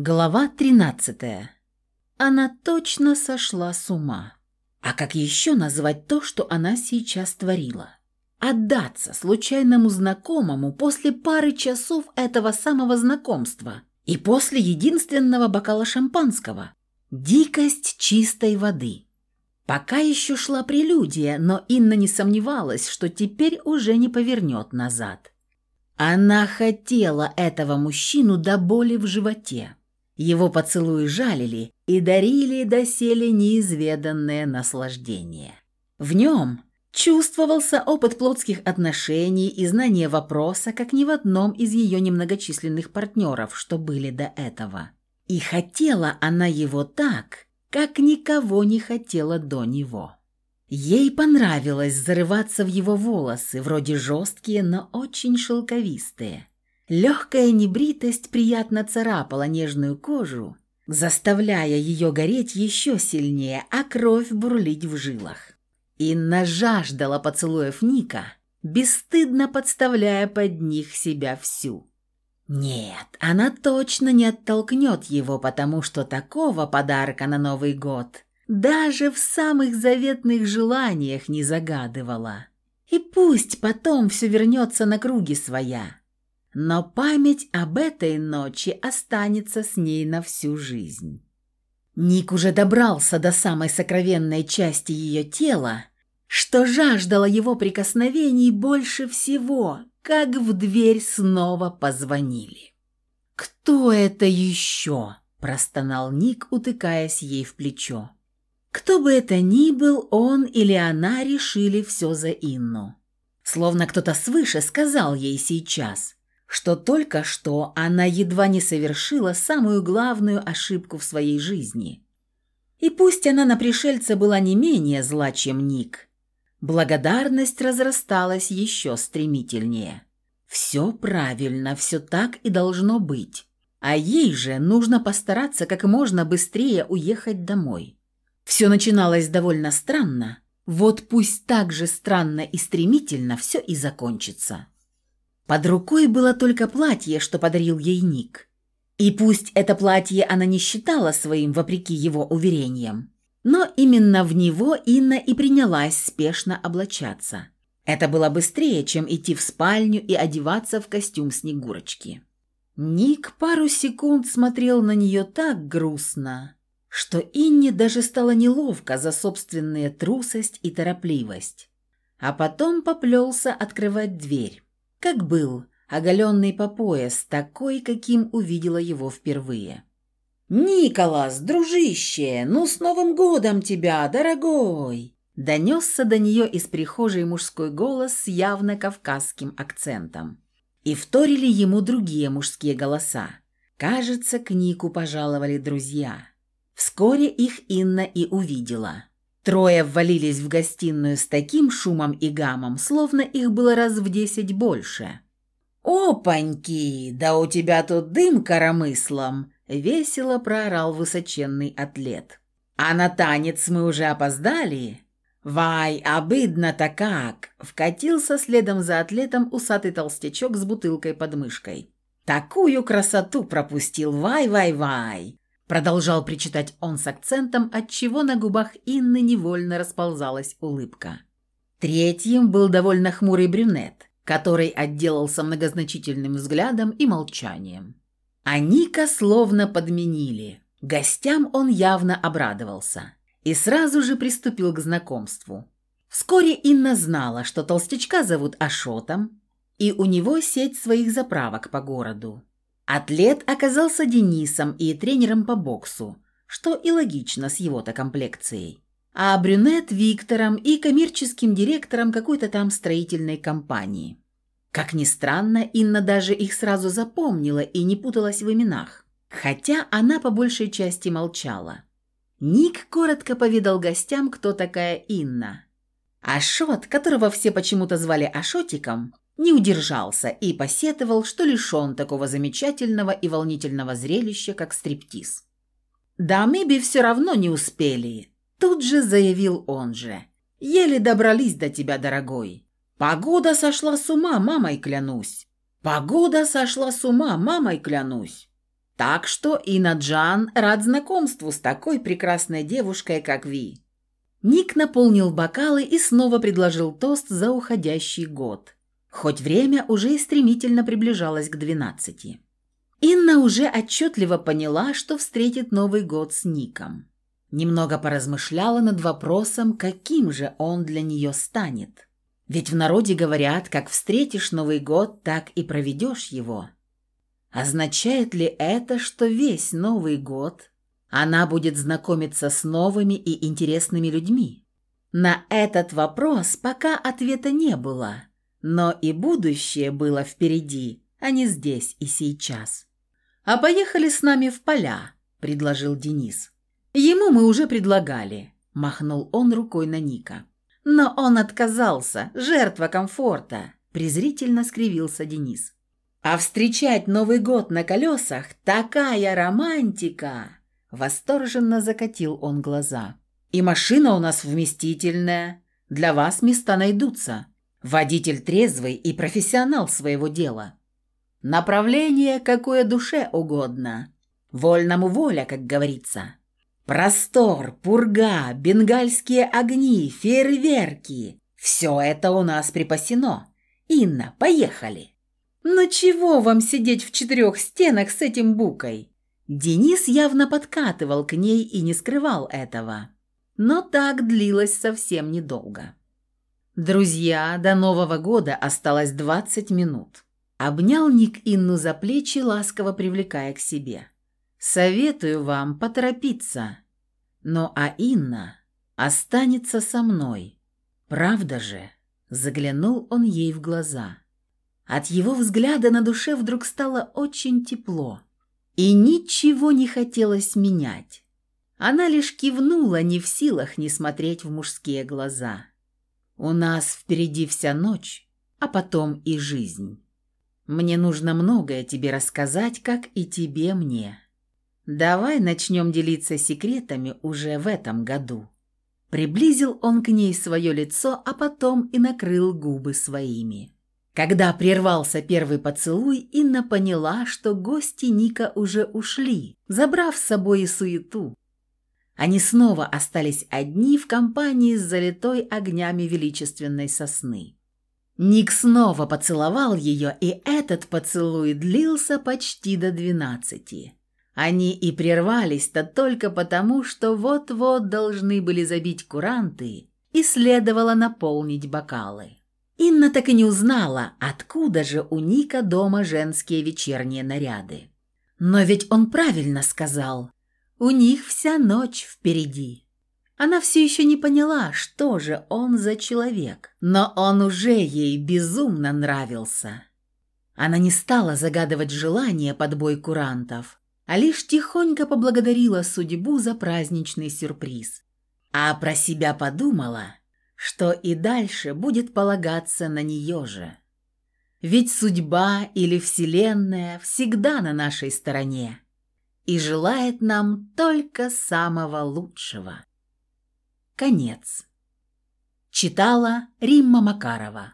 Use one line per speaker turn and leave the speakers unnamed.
Глава 13. Она точно сошла с ума. А как еще назвать то, что она сейчас творила? Отдаться случайному знакомому после пары часов этого самого знакомства и после единственного бокала шампанского. Дикость чистой воды. Пока еще шла прелюдия, но Инна не сомневалась, что теперь уже не повернет назад. Она хотела этого мужчину до боли в животе. Его поцелуи жалили и дарили доселе неизведанное наслаждение. В нем чувствовался опыт плотских отношений и знание вопроса, как ни в одном из ее немногочисленных партнеров, что были до этого. И хотела она его так, как никого не хотела до него. Ей понравилось зарываться в его волосы, вроде жесткие, но очень шелковистые. Легкая небритость приятно царапала нежную кожу, заставляя ее гореть еще сильнее, а кровь бурлить в жилах. Инна жаждала поцелуев Ника, бесстыдно подставляя под них себя всю. Нет, она точно не оттолкнет его, потому что такого подарка на Новый год даже в самых заветных желаниях не загадывала. И пусть потом все вернется на круги своя, но память об этой ночи останется с ней на всю жизнь. Ник уже добрался до самой сокровенной части ее тела, что жаждала его прикосновений больше всего, как в дверь снова позвонили. «Кто это еще?» – простонал Ник, утыкаясь ей в плечо. Кто бы это ни был, он или она решили все за Инну. Словно кто-то свыше сказал ей сейчас – что только что она едва не совершила самую главную ошибку в своей жизни. И пусть она на пришельца была не менее зла, чем Ник, благодарность разрасталась еще стремительнее. Все правильно, все так и должно быть. А ей же нужно постараться как можно быстрее уехать домой. Все начиналось довольно странно, вот пусть так же странно и стремительно все и закончится. Под рукой было только платье, что подарил ей Ник. И пусть это платье она не считала своим, вопреки его уверениям, но именно в него Инна и принялась спешно облачаться. Это было быстрее, чем идти в спальню и одеваться в костюм Снегурочки. Ник пару секунд смотрел на нее так грустно, что Инне даже стало неловко за собственную трусость и торопливость. А потом поплелся открывать дверь как был, оголенный по пояс, такой, каким увидела его впервые. «Николас, дружище, ну с Новым годом тебя, дорогой!» Донесся до нее из прихожей мужской голос с явно кавказским акцентом. И вторили ему другие мужские голоса. Кажется, к Нику пожаловали друзья. Вскоре их Инна и увидела. Трое ввалились в гостиную с таким шумом и гамом, словно их было раз в десять больше. «Опаньки! Да у тебя тут дым коромыслом!» — весело проорал высоченный атлет. «А на танец мы уже опоздали?» «Вай, обыдно-то как!» — вкатился следом за атлетом усатый толстячок с бутылкой под мышкой. «Такую красоту пропустил! Вай-вай-вай!» Продолжал причитать он с акцентом, отчего на губах Инны невольно расползалась улыбка. Третьим был довольно хмурый брюнет, который отделался многозначительным взглядом и молчанием. А Ника словно подменили. Гостям он явно обрадовался и сразу же приступил к знакомству. Вскоре Инна знала, что толстячка зовут Ашотом, и у него сеть своих заправок по городу. Атлет оказался Денисом и тренером по боксу, что и логично с его-то комплекцией. А брюнет – Виктором и коммерческим директором какой-то там строительной компании. Как ни странно, Инна даже их сразу запомнила и не путалась в именах. Хотя она по большей части молчала. Ник коротко поведал гостям, кто такая Инна. Ашот, которого все почему-то звали Ашотиком, не удержался и посетовал, что лишен такого замечательного и волнительного зрелища, как стриптиз. «Да мы бы все равно не успели», – тут же заявил он же. «Еле добрались до тебя, дорогой. Погода сошла с ума, мамой клянусь. Погода сошла с ума, мамой клянусь». Так что Инаджан рад знакомству с такой прекрасной девушкой, как Ви. Ник наполнил бокалы и снова предложил тост за уходящий год. Хоть время уже и стремительно приближалось к двенадцати. Инна уже отчетливо поняла, что встретит Новый год с Ником. Немного поразмышляла над вопросом, каким же он для нее станет. Ведь в народе говорят, как встретишь Новый год, так и проведешь его. Означает ли это, что весь Новый год она будет знакомиться с новыми и интересными людьми? На этот вопрос пока ответа не было, но и будущее было впереди, а не здесь и сейчас. «А поехали с нами в поля», – предложил Денис. «Ему мы уже предлагали», – махнул он рукой на Ника. «Но он отказался, жертва комфорта», – презрительно скривился Денис. «А встречать Новый год на колесах – такая романтика!» Восторженно закатил он глаза. «И машина у нас вместительная. Для вас места найдутся. Водитель трезвый и профессионал своего дела. Направление, какое душе угодно. Вольному воля, как говорится. Простор, пурга, бенгальские огни, фейерверки. Все это у нас припасено. Инна, поехали. Ну чего вам сидеть в четырех стенах с этим букой? Денис явно подкатывал к ней и не скрывал этого. Но так длилось совсем недолго. Друзья, до Нового года осталось 20 минут. Обнял Ник Инну за плечи, ласково привлекая к себе. «Советую вам поторопиться. Но а Инна останется со мной. Правда же?» Заглянул он ей в глаза. От его взгляда на душе вдруг стало очень тепло. И ничего не хотелось менять. Она лишь кивнула, не в силах не смотреть в мужские глаза. «У нас впереди вся ночь, а потом и жизнь». Мне нужно многое тебе рассказать, как и тебе мне. Давай начнем делиться секретами уже в этом году». Приблизил он к ней свое лицо, а потом и накрыл губы своими. Когда прервался первый поцелуй, Инна поняла, что гости Ника уже ушли, забрав с собой и суету. Они снова остались одни в компании с залитой огнями величественной сосны. Ник снова поцеловал ее, и этот поцелуй длился почти до двенадцати. Они и прервались-то только потому, что вот-вот должны были забить куранты и следовало наполнить бокалы. Инна так и не узнала, откуда же у Ника дома женские вечерние наряды. Но ведь он правильно сказал, у них вся ночь впереди. Она все еще не поняла, что же он за человек, но он уже ей безумно нравился. Она не стала загадывать желание под бой курантов, а лишь тихонько поблагодарила судьбу за праздничный сюрприз. А про себя подумала, что и дальше будет полагаться на нее же. Ведь судьба или Вселенная всегда на нашей стороне и желает нам только самого лучшего. Конец. Читала Римма Макарова.